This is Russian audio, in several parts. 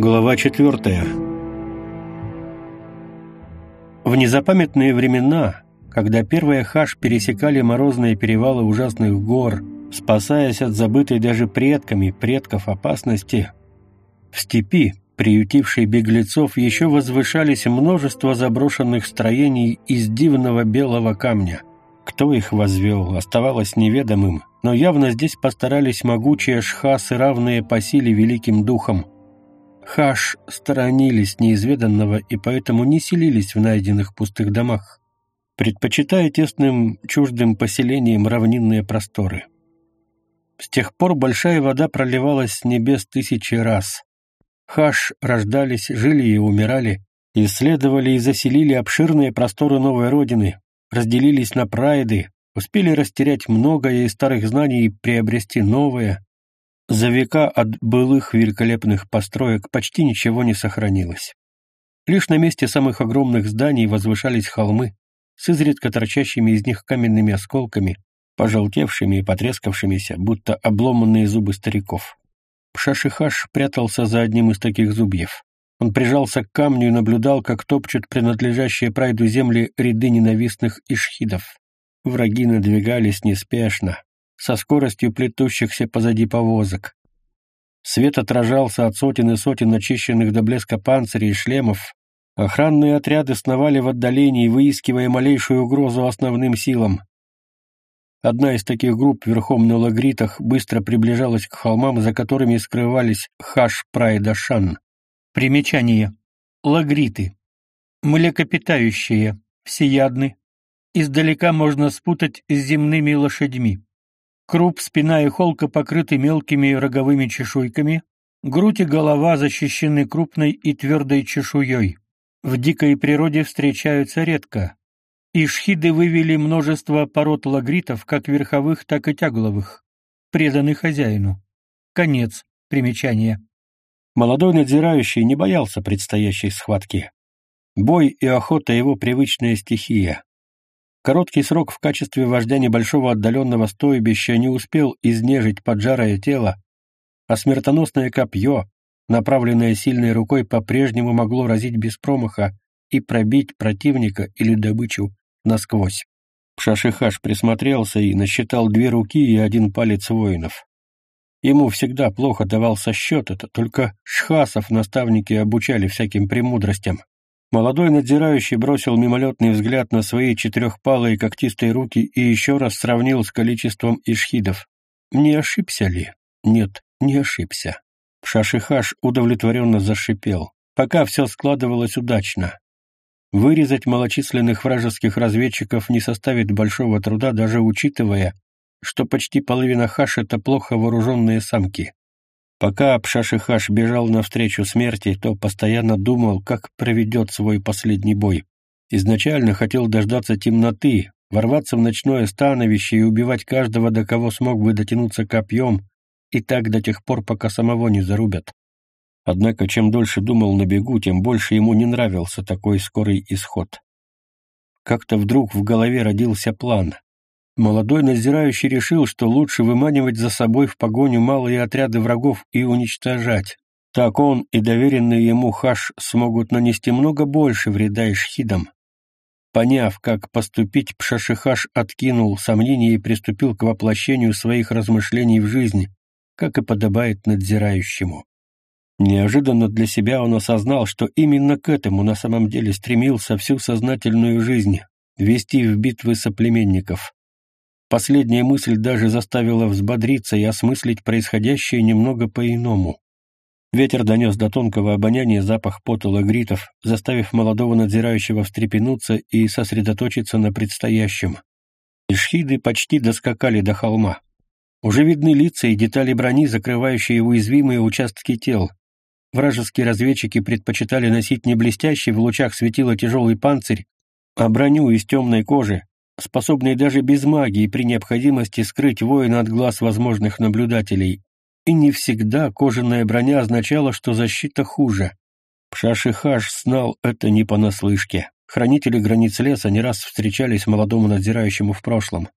Глава четвертая. В незапамятные времена, когда первые хаш пересекали морозные перевалы ужасных гор, спасаясь от забытой даже предками предков опасности, в степи, приютившей беглецов, еще возвышались множество заброшенных строений из дивного белого камня. Кто их возвел, оставалось неведомым, но явно здесь постарались могучие шхасы, равные по силе великим духам – Хаш сторонились неизведанного и поэтому не селились в найденных пустых домах, предпочитая тесным чуждым поселениям равнинные просторы. С тех пор большая вода проливалась с небес тысячи раз. Хаш рождались, жили и умирали, исследовали и заселили обширные просторы новой родины, разделились на прайды, успели растерять многое из старых знаний и приобрести новое, за века от былых великолепных построек почти ничего не сохранилось. Лишь на месте самых огромных зданий возвышались холмы с изредка торчащими из них каменными осколками, пожелтевшими и потрескавшимися, будто обломанные зубы стариков. Пшашихаш прятался за одним из таких зубьев. Он прижался к камню и наблюдал, как топчут принадлежащие прайду земли ряды ненавистных ишхидов. Враги надвигались неспешно, со скоростью плетущихся позади повозок. Свет отражался от сотен и сотен очищенных до блеска панцирей и шлемов. Охранные отряды сновали в отдалении, выискивая малейшую угрозу основным силам. Одна из таких групп верхом на лагритах быстро приближалась к холмам, за которыми скрывались Хаш-Прайдашан. Примечание. Лагриты. Млекопитающие, всеядны. Издалека можно спутать с земными лошадьми. Круп, спина и холка покрыты мелкими роговыми чешуйками, грудь и голова защищены крупной и твердой чешуей. В дикой природе встречаются редко. Ишхиды вывели множество пород лагритов, как верховых, так и тягловых, преданных хозяину. Конец примечания. Молодой надзирающий не боялся предстоящей схватки. Бой и охота — его привычная стихия. Короткий срок в качестве вождя небольшого отдаленного стойбища не успел изнежить поджарое тело, а смертоносное копье, направленное сильной рукой, по-прежнему могло разить без промаха и пробить противника или добычу насквозь. Пшашихаш присмотрелся и насчитал две руки и один палец воинов. Ему всегда плохо давался счет, это только шхасов наставники обучали всяким премудростям. Молодой надзирающий бросил мимолетный взгляд на свои четырехпалые когтистые руки и еще раз сравнил с количеством ишхидов. Не ошибся ли? Нет, не ошибся. Шашихаш удовлетворенно зашипел. Пока все складывалось удачно. Вырезать малочисленных вражеских разведчиков не составит большого труда, даже учитывая, что почти половина хаш — это плохо вооруженные самки. Пока Апшашихаш бежал навстречу смерти, то постоянно думал, как проведет свой последний бой. Изначально хотел дождаться темноты, ворваться в ночное становище и убивать каждого, до кого смог бы дотянуться копьем, и так до тех пор, пока самого не зарубят. Однако, чем дольше думал на бегу, тем больше ему не нравился такой скорый исход. Как-то вдруг в голове родился план. Молодой надзирающий решил, что лучше выманивать за собой в погоню малые отряды врагов и уничтожать. Так он и доверенные ему хаш смогут нанести много больше вреда ишхидам. Поняв, как поступить, Пшашихаш откинул сомнения и приступил к воплощению своих размышлений в жизнь, как и подобает надзирающему. Неожиданно для себя он осознал, что именно к этому на самом деле стремился всю сознательную жизнь — вести в битвы соплеменников. Последняя мысль даже заставила взбодриться и осмыслить происходящее немного по-иному. Ветер донес до тонкого обоняния запах пота лагритов, заставив молодого надзирающего встрепенуться и сосредоточиться на предстоящем. Ишхиды почти доскакали до холма. Уже видны лица и детали брони, закрывающие уязвимые участки тел. Вражеские разведчики предпочитали носить не блестящий в лучах светила тяжелый панцирь, а броню из темной кожи, способные даже без магии при необходимости скрыть воина от глаз возможных наблюдателей. И не всегда кожаная броня означала, что защита хуже. Пшашихаш знал это не понаслышке. Хранители границ леса не раз встречались молодому надзирающему в прошлом.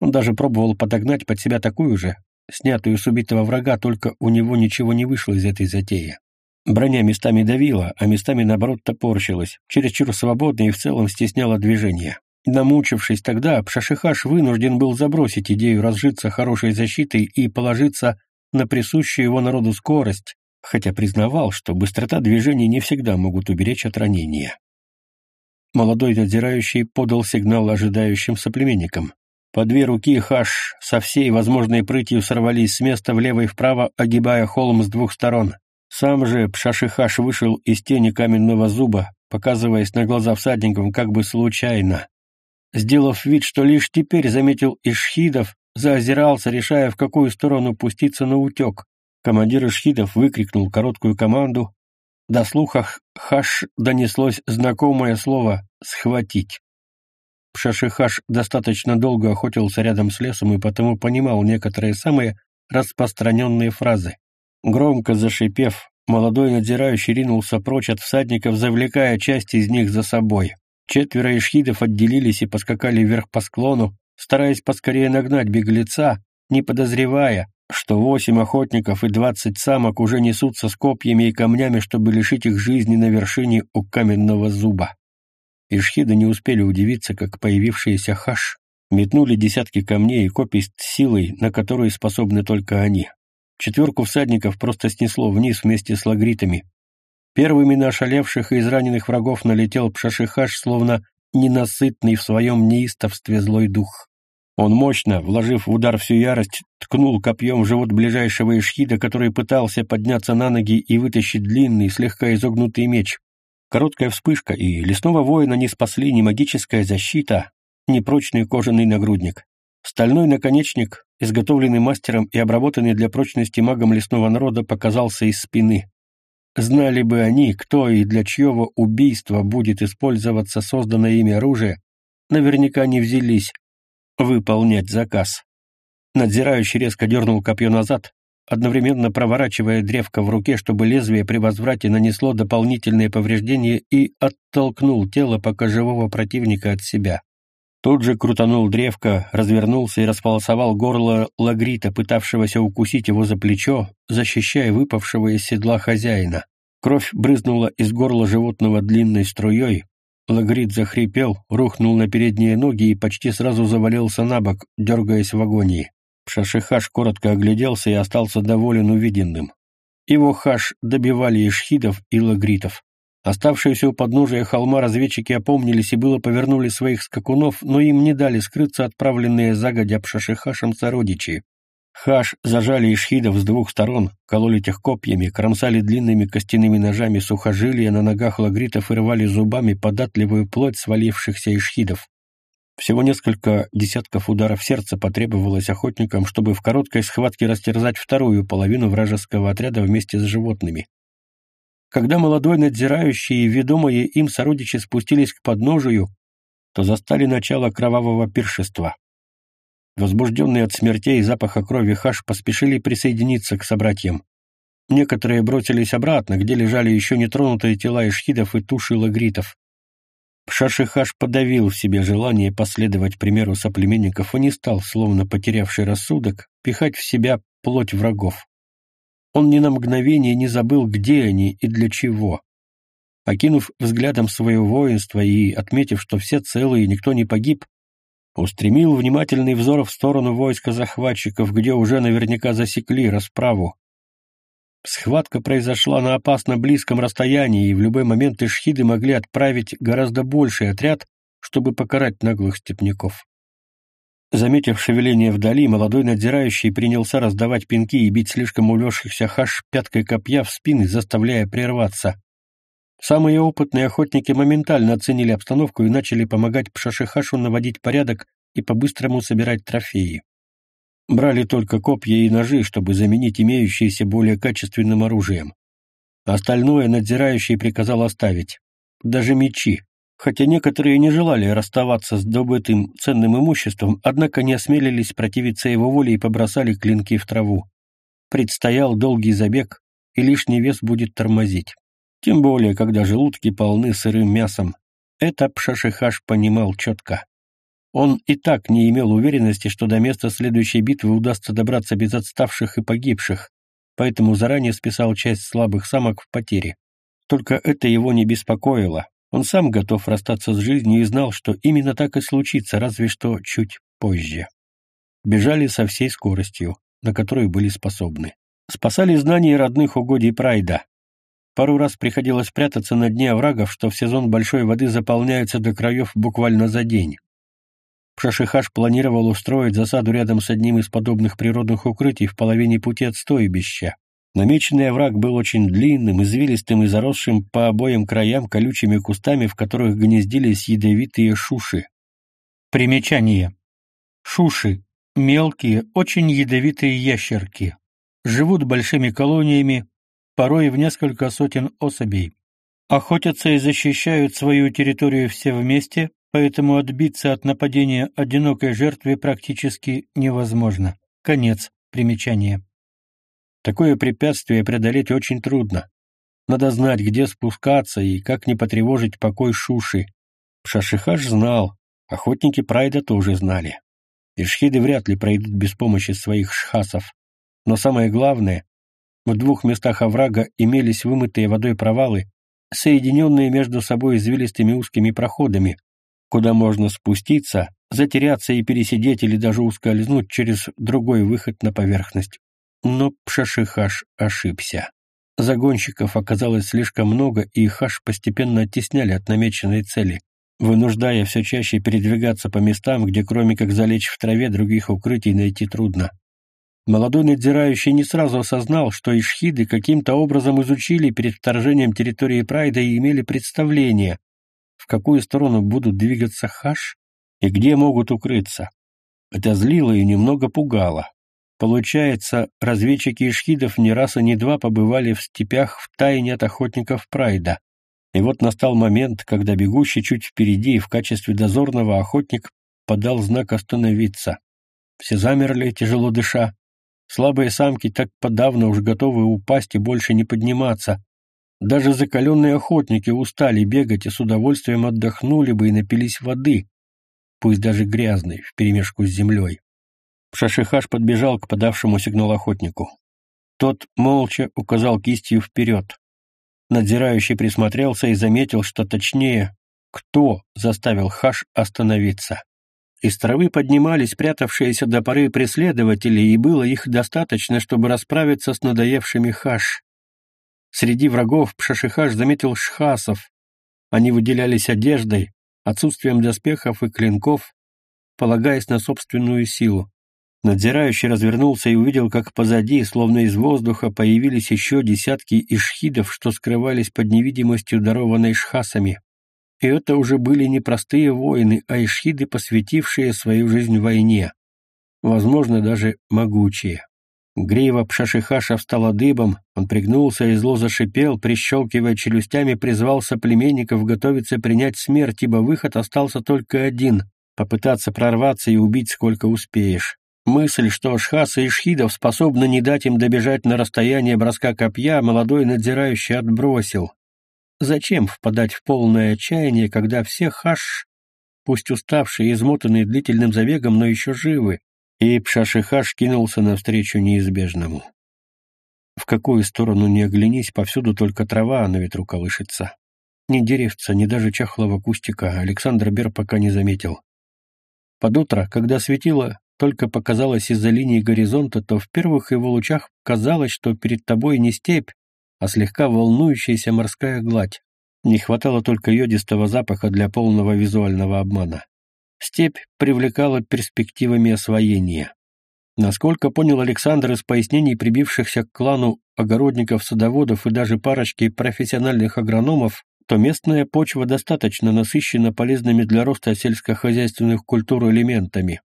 Он даже пробовал подогнать под себя такую же, снятую с убитого врага, только у него ничего не вышло из этой затеи. Броня местами давила, а местами, наоборот, топорщилась, чересчур свободно и в целом стесняла движение. Намучившись тогда, Пшашихаш вынужден был забросить идею разжиться хорошей защитой и положиться на присущую его народу скорость, хотя признавал, что быстрота движений не всегда могут уберечь от ранения. Молодой надзирающий подал сигнал ожидающим соплеменникам. По две руки Хаш со всей возможной прытью сорвались с места влево и вправо, огибая холм с двух сторон. Сам же Пшашихаш вышел из тени каменного зуба, показываясь на глаза всадникам как бы случайно. Сделав вид, что лишь теперь заметил Ишхидов, заозирался, решая, в какую сторону пуститься на утек. Командир Ишхидов выкрикнул короткую команду. До слуха Хаш донеслось знакомое слово «схватить». Пшашихаш достаточно долго охотился рядом с лесом и потому понимал некоторые самые распространенные фразы. Громко зашипев, молодой надзирающий ринулся прочь от всадников, завлекая часть из них за собой. Четверо ишхидов отделились и поскакали вверх по склону, стараясь поскорее нагнать беглеца, не подозревая, что восемь охотников и двадцать самок уже несутся с копьями и камнями, чтобы лишить их жизни на вершине у каменного зуба. Ишхиды не успели удивиться, как появившиеся хаш метнули десятки камней и копий с силой, на которую способны только они. Четверку всадников просто снесло вниз вместе с лагритами. Первыми на ошалевших и израненных врагов налетел Пшашихаш, словно ненасытный в своем неистовстве злой дух. Он мощно, вложив в удар всю ярость, ткнул копьем в живот ближайшего ишхида, который пытался подняться на ноги и вытащить длинный, слегка изогнутый меч. Короткая вспышка, и лесного воина не спасли ни магическая защита, ни прочный кожаный нагрудник. Стальной наконечник, изготовленный мастером и обработанный для прочности магом лесного народа, показался из спины. Знали бы они, кто и для чьего убийства будет использоваться созданное ими оружие, наверняка не взялись выполнять заказ. Надзирающий резко дернул копье назад, одновременно проворачивая древко в руке, чтобы лезвие при возврате нанесло дополнительные повреждения и оттолкнул тело пока живого противника от себя. Тут же крутанул древко, развернулся и располосовал горло лагрита, пытавшегося укусить его за плечо, защищая выпавшего из седла хозяина. Кровь брызнула из горла животного длинной струей. Лагрит захрипел, рухнул на передние ноги и почти сразу завалился на бок, дергаясь в агонии. Шашихаш коротко огляделся и остался доволен увиденным. Его хаш добивали ишхидов и лагритов. Оставшиеся у подножия холма разведчики опомнились и было повернули своих скакунов, но им не дали скрыться отправленные загодя пшашихашем сородичи. Хаш зажали ишхидов с двух сторон, кололи тех копьями, кромсали длинными костяными ножами сухожилия на ногах лагритов и рвали зубами податливую плоть свалившихся ишхидов. Всего несколько десятков ударов сердца потребовалось охотникам, чтобы в короткой схватке растерзать вторую половину вражеского отряда вместе с животными. Когда молодой надзирающий и ведомые им сородичи спустились к подножию, то застали начало кровавого пиршества. Возбужденные от смертей и запаха крови хаш поспешили присоединиться к собратьям. Некоторые бросились обратно, где лежали еще нетронутые тела ишхидов и туши лагритов. Пшашихаш подавил в себе желание последовать примеру соплеменников и не стал, словно потерявший рассудок, пихать в себя плоть врагов. Он ни на мгновение не забыл, где они и для чего. Окинув взглядом свое воинство и отметив, что все целы и никто не погиб, устремил внимательный взор в сторону войска захватчиков, где уже наверняка засекли расправу. Схватка произошла на опасно близком расстоянии, и в любой момент ишхиды могли отправить гораздо больший отряд, чтобы покарать наглых степняков. Заметив шевеление вдали, молодой надзирающий принялся раздавать пинки и бить слишком улегшихся хаш пяткой копья в спины, заставляя прерваться. Самые опытные охотники моментально оценили обстановку и начали помогать Пшашихашу наводить порядок и по-быстрому собирать трофеи. Брали только копья и ножи, чтобы заменить имеющиеся более качественным оружием. Остальное надзирающий приказал оставить. Даже мечи, Хотя некоторые не желали расставаться с добытым ценным имуществом, однако не осмелились противиться его воле и побросали клинки в траву. Предстоял долгий забег, и лишний вес будет тормозить. Тем более, когда желудки полны сырым мясом. Это Пшашихаш понимал четко. Он и так не имел уверенности, что до места следующей битвы удастся добраться без отставших и погибших, поэтому заранее списал часть слабых самок в потере. Только это его не беспокоило. Он сам готов расстаться с жизнью и знал, что именно так и случится, разве что чуть позже. Бежали со всей скоростью, на которую были способны. Спасали знания родных угодий Прайда. Пару раз приходилось прятаться на дне оврагов, что в сезон большой воды заполняются до краев буквально за день. Пшашихаш планировал устроить засаду рядом с одним из подобных природных укрытий в половине пути от стойбища. Намеченный овраг был очень длинным, извилистым и заросшим по обоим краям колючими кустами, в которых гнездились ядовитые шуши. Примечание. Шуши — мелкие, очень ядовитые ящерки. Живут большими колониями, порой в несколько сотен особей. Охотятся и защищают свою территорию все вместе, поэтому отбиться от нападения одинокой жертвы практически невозможно. Конец примечания. Такое препятствие преодолеть очень трудно. Надо знать, где спускаться и как не потревожить покой Шуши. Шашихаш знал, охотники Прайда тоже знали. Ишхиды вряд ли пройдут без помощи своих шхасов. Но самое главное, в двух местах оврага имелись вымытые водой провалы, соединенные между собой извилистыми узкими проходами, куда можно спуститься, затеряться и пересидеть или даже ускользнуть через другой выход на поверхность. Но Пшашихаш ошибся. Загонщиков оказалось слишком много, и Хаш постепенно оттесняли от намеченной цели, вынуждая все чаще передвигаться по местам, где кроме как залечь в траве других укрытий найти трудно. Молодой надзирающий не сразу осознал, что ишхиды каким-то образом изучили перед вторжением территории Прайда и имели представление, в какую сторону будут двигаться Хаш и где могут укрыться. Это злило и немного пугало. Получается, разведчики ишхидов не раз и не два побывали в степях в тайне от охотников Прайда. И вот настал момент, когда бегущий чуть впереди в качестве дозорного охотник подал знак остановиться. Все замерли, тяжело дыша. Слабые самки так подавно уж готовы упасть и больше не подниматься. Даже закаленные охотники устали бегать и с удовольствием отдохнули бы и напились воды, пусть даже грязной, вперемешку с землей. Шашихаш подбежал к подавшему сигнал охотнику. Тот молча указал кистью вперед. Надзирающий присмотрелся и заметил, что точнее, кто заставил Хаш остановиться. Из травы поднимались прятавшиеся до поры преследователи, и было их достаточно, чтобы расправиться с надоевшими Хаш. Среди врагов Пшашихаш заметил шхасов. Они выделялись одеждой, отсутствием доспехов и клинков, полагаясь на собственную силу. Надзирающий развернулся и увидел, как позади, словно из воздуха, появились еще десятки ишхидов, что скрывались под невидимостью, дарованной шхасами. И это уже были не простые воины, а ишхиды, посвятившие свою жизнь войне. Возможно, даже могучие. Грива Пшашихаша встала дыбом, он пригнулся и зло зашипел, прищелкивая челюстями, призвал соплеменников готовиться принять смерть, ибо выход остался только один — попытаться прорваться и убить сколько успеешь. Мысль, что Шхаса и Шхидов способны не дать им добежать на расстояние броска копья, молодой надзирающий отбросил. Зачем впадать в полное отчаяние, когда все хаш, пусть уставшие и измотанные длительным забегом, но еще живы? И Пшашихаш кинулся навстречу неизбежному. В какую сторону ни оглянись, повсюду только трава на ветру колышется. Ни деревца, ни даже чахлого кустика Александр Бер пока не заметил. Под утро, когда светило, только показалось из-за линии горизонта, то в первых его лучах казалось, что перед тобой не степь, а слегка волнующаяся морская гладь. Не хватало только йодистого запаха для полного визуального обмана. Степь привлекала перспективами освоения. Насколько понял Александр из пояснений прибившихся к клану огородников, садоводов и даже парочки профессиональных агрономов, то местная почва достаточно насыщена полезными для роста сельскохозяйственных культур элементами.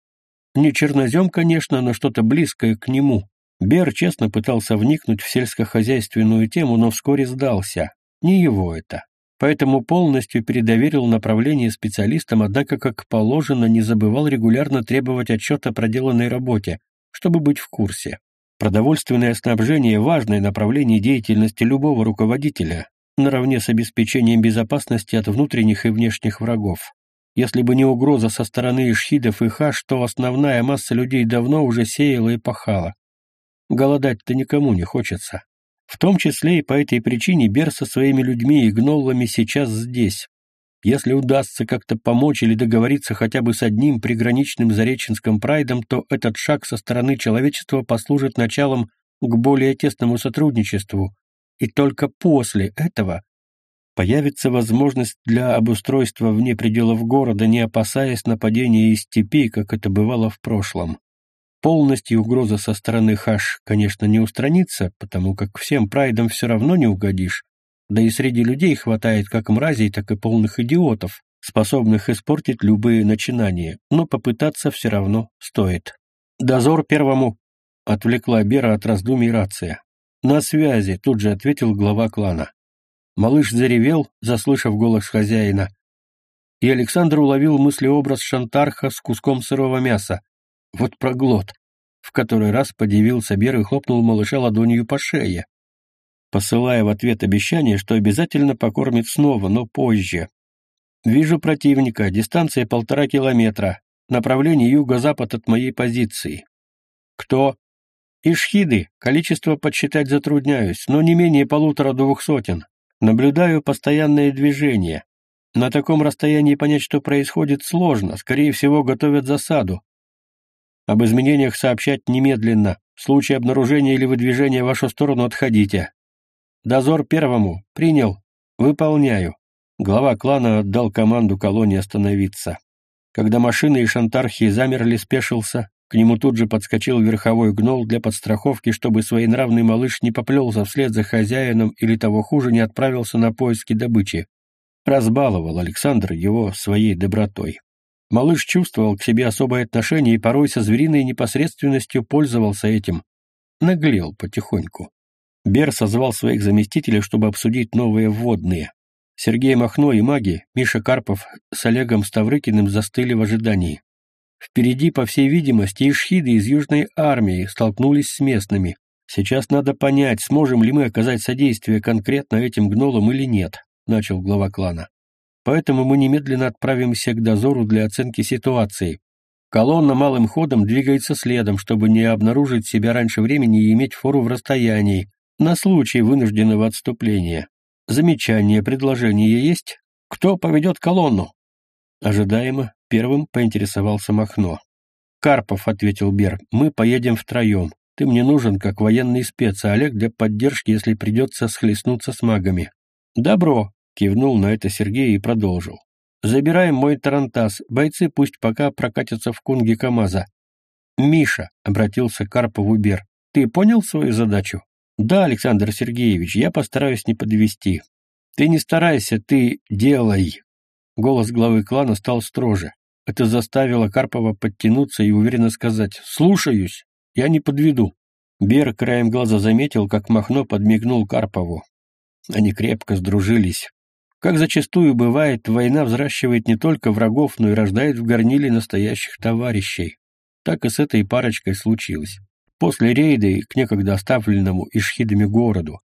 Не чернозем, конечно, но что-то близкое к нему. Бер честно пытался вникнуть в сельскохозяйственную тему, но вскоре сдался. Не его это. Поэтому полностью передоверил направление специалистам, однако, как положено, не забывал регулярно требовать отчета о проделанной работе, чтобы быть в курсе. Продовольственное снабжение – важное направление деятельности любого руководителя, наравне с обеспечением безопасности от внутренних и внешних врагов. Если бы не угроза со стороны ишхидов и хаш, то основная масса людей давно уже сеяла и пахала. Голодать-то никому не хочется. В том числе и по этой причине Бер со своими людьми и гноллами сейчас здесь. Если удастся как-то помочь или договориться хотя бы с одним приграничным зареченским прайдом, то этот шаг со стороны человечества послужит началом к более тесному сотрудничеству, и только после этого появится возможность для обустройства вне пределов города, не опасаясь нападения из степи, как это бывало в прошлом. Полностью угроза со стороны Хаш, конечно, не устранится, потому как всем прайдам все равно не угодишь, да и среди людей хватает как мразей, так и полных идиотов, способных испортить любые начинания, но попытаться все равно стоит. «Дозор первому!» — отвлекла Бера от раздумий рация. «На связи», — тут же ответил глава клана. Малыш заревел, заслышав голос хозяина, и Александр уловил мыслеобраз Шантарха с куском сырого мяса. Вот проглот. В который раз подивился Бер и хлопнул малыша ладонью по шее, посылая в ответ обещание, что обязательно покормит снова, но позже. «Вижу противника, дистанция полтора километра, направление юго-запад от моей позиции». «Кто?» «Ишхиды, количество подсчитать затрудняюсь, но не менее полутора-двух сотен. Наблюдаю постоянное движение. На таком расстоянии понять, что происходит, сложно, скорее всего, готовят засаду. Об изменениях сообщать немедленно. В случае обнаружения или выдвижения в вашу сторону отходите. Дозор первому. Принял. Выполняю. Глава клана отдал команду колонии остановиться. Когда машины и шантархи замерли, спешился, к нему тут же подскочил верховой гнол для подстраховки, чтобы своенравный малыш не поплелся вслед за хозяином или того хуже не отправился на поиски добычи. Разбаловал Александр его своей добротой. Малыш чувствовал к себе особое отношение и порой со звериной непосредственностью пользовался этим. Наглел потихоньку. Бер созвал своих заместителей, чтобы обсудить новые вводные. Сергей Махно и маги, Миша Карпов с Олегом Ставрыкиным застыли в ожидании. Впереди, по всей видимости, ишхиды из Южной армии столкнулись с местными. Сейчас надо понять, сможем ли мы оказать содействие конкретно этим гнолам или нет, начал глава клана. Поэтому мы немедленно отправимся к дозору для оценки ситуации. Колонна малым ходом двигается следом, чтобы не обнаружить себя раньше времени и иметь фору в расстоянии, на случай вынужденного отступления. Замечания, предложения есть? Кто поведет колонну? Ожидаемо, первым поинтересовался Махно. «Карпов», — ответил Бер, — «мы поедем втроем. Ты мне нужен как военный спец, а Олег для поддержки, если придется схлестнуться с магами». «Добро», — кивнул на это Сергей и продолжил. «Забираем мой тарантас. Бойцы пусть пока прокатятся в кунге КамАЗа». «Миша», — обратился Карпову Бер, — «ты понял свою задачу?» Да, Александр Сергеевич, я постараюсь не подвести. Ты не старайся, ты делай. Голос главы клана стал строже. Это заставило Карпова подтянуться и уверенно сказать «Слушаюсь, я не подведу». Бер краем глаза заметил, как Махно подмигнул Карпову. Они крепко сдружились. Как зачастую бывает, война взращивает не только врагов, но и рождает в горниле настоящих товарищей. Так и с этой парочкой случилось. После рейда к некогда оставленному ишхидами городу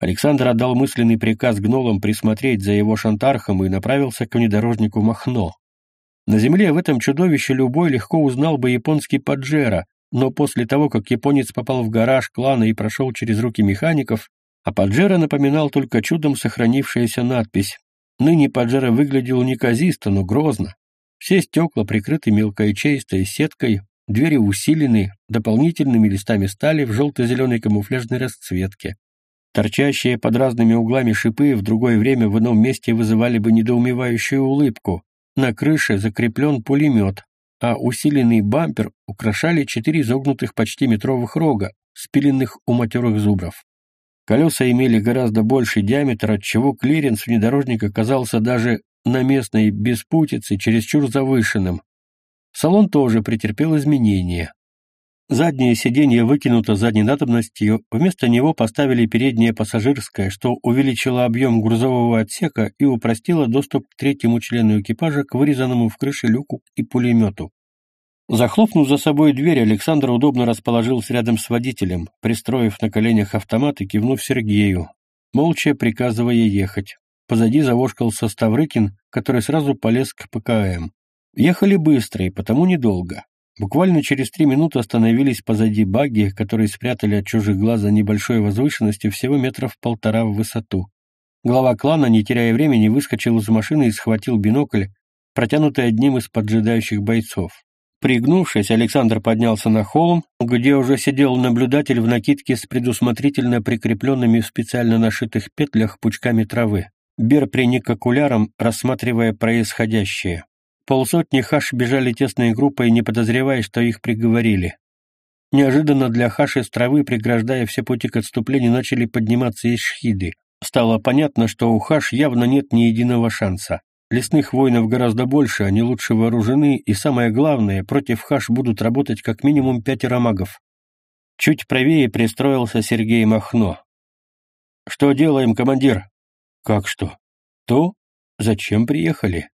Александр отдал мысленный приказ гнолам присмотреть за его шантархом и направился к внедорожнику Махно. На земле в этом чудовище любой легко узнал бы японский Паджеро, но после того, как японец попал в гараж клана и прошел через руки механиков, а Паджеро напоминал только чудом сохранившаяся надпись. Ныне Паджеро выглядел неказисто, но грозно. Все стекла прикрыты мелкой чистой сеткой, Двери усилены дополнительными листами стали в желто-зеленой камуфляжной расцветке. Торчащие под разными углами шипы в другое время в ином месте вызывали бы недоумевающую улыбку. На крыше закреплен пулемет, а усиленный бампер украшали четыре изогнутых почти метровых рога, спиленных у матерых зубров. Колеса имели гораздо больший диаметр, отчего клиренс внедорожника казался даже на местной беспутице чересчур завышенным, Салон тоже претерпел изменения. Заднее сиденье выкинуто задней надобностью, вместо него поставили переднее пассажирское, что увеличило объем грузового отсека и упростило доступ к третьему члену экипажа к вырезанному в крыше люку и пулемету. Захлопнув за собой дверь, Александр удобно расположился рядом с водителем, пристроив на коленях автомат и кивнув Сергею, молча приказывая ехать. Позади завошкался Ставрыкин, который сразу полез к ПКМ. Ехали быстро и потому недолго. Буквально через три минуты остановились позади багги, которые спрятали от чужих глаз за небольшой возвышенностью всего метров полтора в высоту. Глава клана, не теряя времени, выскочил из машины и схватил бинокль, протянутый одним из поджидающих бойцов. Пригнувшись, Александр поднялся на холм, где уже сидел наблюдатель в накидке с предусмотрительно прикрепленными в специально нашитых петлях пучками травы. Бер приник к рассматривая происходящее. Полсотни хаш бежали тесной группой, не подозревая, что их приговорили. Неожиданно для хаши с травы, преграждая все пути к отступлению, начали подниматься из шхиды. Стало понятно, что у хаш явно нет ни единого шанса. Лесных воинов гораздо больше, они лучше вооружены, и самое главное, против хаш будут работать как минимум пятеро магов. Чуть правее пристроился Сергей Махно. «Что делаем, командир?» «Как что?» «То, зачем приехали?»